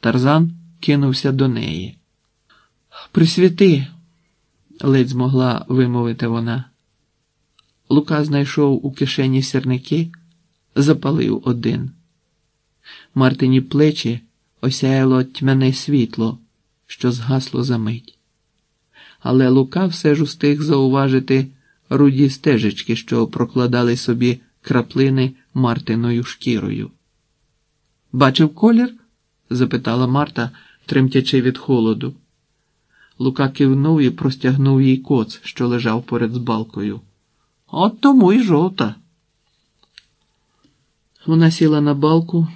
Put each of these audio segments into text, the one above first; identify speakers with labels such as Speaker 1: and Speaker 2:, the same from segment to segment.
Speaker 1: Тарзан кинувся до неї. Присвіти, ледь змогла вимовити вона. Лука знайшов у кишені сірники, запалив один. Мартині плечі осяяло тьмяне світло, що згасло за мить. Але Лука все ж устиг зауважити руді стежечки, що прокладали собі краплини Мартиною шкірою. Бачив колір? Запитала Марта, тремтячи від холоду. Лука кивнув і простягнув їй коц, що лежав поряд з балкою. От тому й жовта. Вона сіла на балку,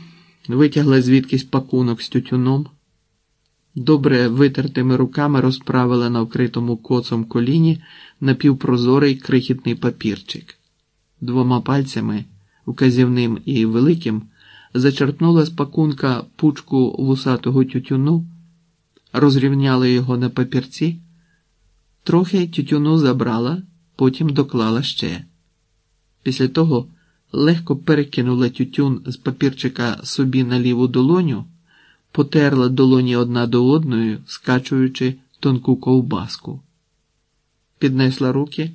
Speaker 1: витягла звідкись пакунок з тютюном, добре витертими руками розправила на вкритому коцом коліні напівпрозорий крихітний папірчик. Двома пальцями, вказівним і великим, зачерпнула з пакунка пучку вусатого тютюну, розрівняла його на папірці, трохи тютюну забрала, потім доклала ще. Після того легко перекинула тютюн з папірчика собі на ліву долоню, потерла долоні одна до одної, скачуючи тонку ковбаску. Піднесла руки,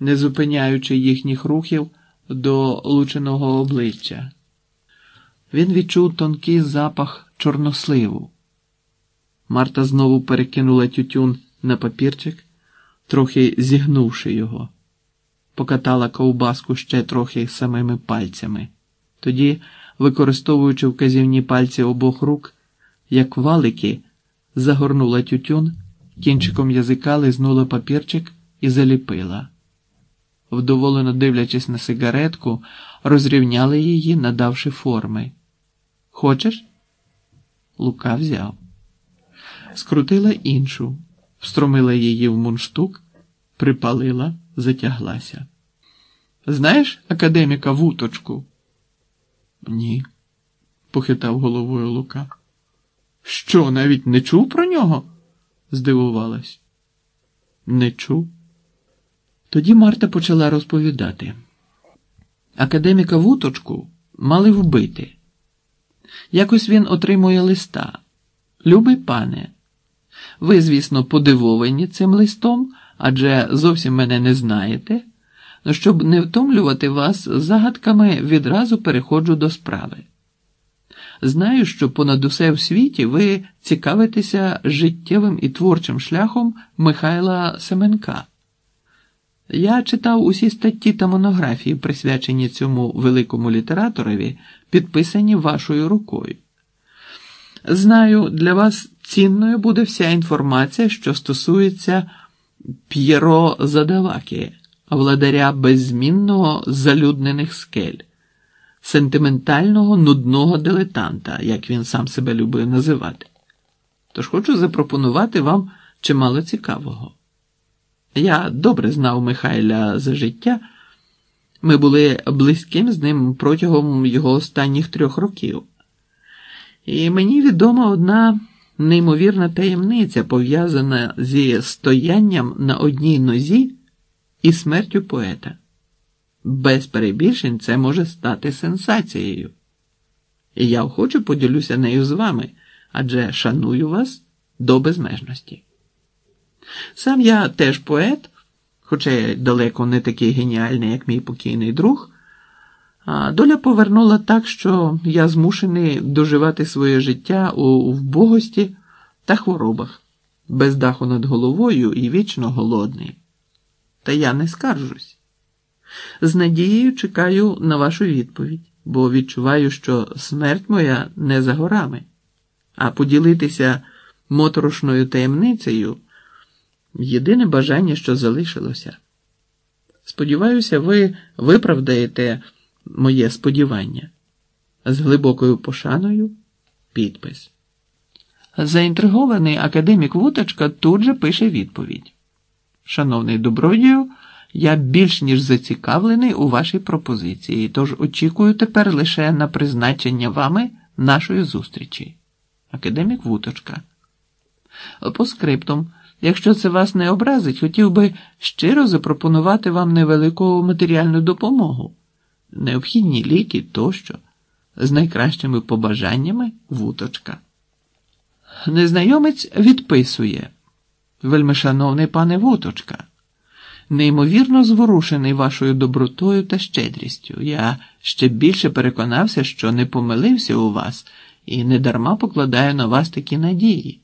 Speaker 1: не зупиняючи їхніх рухів до лученого обличчя. Він відчув тонкий запах чорносливу. Марта знову перекинула тютюн на папірчик, трохи зігнувши його, покатала ковбаску ще трохи самими пальцями. Тоді, використовуючи вказівні пальці обох рук, як валики, загорнула тютюн, кінчиком язика лизнула папірчик і заліпила. Вдоволено дивлячись на сигаретку, розрівняли її, надавши форми. Хочеш? Лука взяв. Скрутила іншу, встромила її в мундштук, припалила, затяглася. Знаєш академіка Вуточку? Ні, похитав головою Лука. Що, навіть не чув про нього? здивувалась. Не чув. Тоді Марта почала розповідати. Академіка Вуточку мали вбити. Якось він отримує листа. Любий пане, ви, звісно, подивовані цим листом, адже зовсім мене не знаєте. Щоб не втомлювати вас загадками, відразу переходжу до справи. Знаю, що понад усе в світі ви цікавитеся життєвим і творчим шляхом Михайла Семенка. Я читав усі статті та монографії, присвячені цьому великому літераторові, підписані вашою рукою. Знаю, для вас цінною буде вся інформація, що стосується П'єро Задаваки, владаря беззмінного залюднених скель, сентиментального нудного дилетанта, як він сам себе любив називати. Тож хочу запропонувати вам чимало цікавого. Я добре знав Михайля за життя. Ми були близьким з ним протягом його останніх трьох років. І мені відома одна неймовірна таємниця, пов'язана зі стоянням на одній нозі і смертю поета. Без перебільшень це може стати сенсацією. І я охоче поділюся нею з вами, адже шаную вас до безмежності. Сам я теж поет, хоча й далеко не такий геніальний, як мій покійний друг. А доля повернула так, що я змушений доживати своє життя у вбогості та хворобах, без даху над головою і вічно голодний. Та я не скаржусь. З надією чекаю на вашу відповідь, бо відчуваю, що смерть моя не за горами, а поділитися моторошною таємницею єдине бажання, що залишилося. Сподіваюся, ви виправдаєте моє сподівання. З глибокою пошаною підпис. Заінтригований академік Вуточка тут же пише відповідь. Шановний добродію, я більш ніж зацікавлений у вашій пропозиції, тож очікую тепер лише на призначення вами нашої зустрічі. Академік Вуточка. По скриптум, якщо це вас не образить, хотів би щиро запропонувати вам невелику матеріальну допомогу необхідні ліки тощо, з найкращими побажаннями вуточка. Незнайомець відписує. Вельмишановний пане Воточка, неймовірно зворушений вашою добротою та щедрістю. Я ще більше переконався, що не помилився у вас і недарма покладаю на вас такі надії.